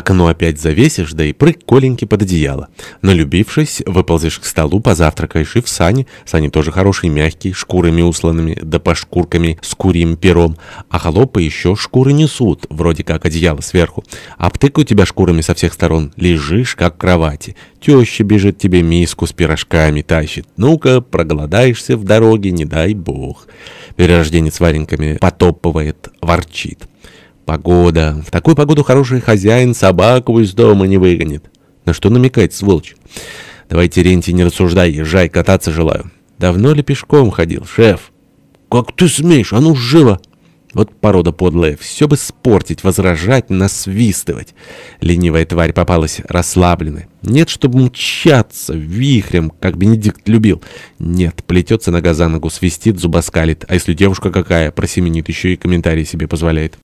Окно опять завесишь, да и прыг коленьки под одеяло. Налюбившись, выползешь к столу, позавтракаешь и в сани. Сани тоже хорошие, мягкие, шкурами усланными, да по шкурками с курьим пером. А холопы еще шкуры несут, вроде как одеяло сверху. Обтыкают тебя шкурами со всех сторон. Лежишь, как в кровати. Теща бежит тебе миску с пирожками тащит. Ну-ка, проголодаешься в дороге, не дай бог. Перерожденец Вареньками потопывает, ворчит. Погода. В такую погоду хороший хозяин собаку из дома не выгонит. На что намекает сволочь? Давай, Терентий, не рассуждай, езжай, кататься желаю. Давно ли пешком ходил, шеф? Как ты смеешь? А ну, живо! Вот порода подлая, все бы спортить, возражать, насвистывать. Ленивая тварь попалась расслабленная. Нет, чтобы мчаться вихрем, как Бенедикт любил. Нет, плетется нога за ногу, свистит, зубоскалит. А если девушка какая, просеменит, еще и комментарии себе позволяет.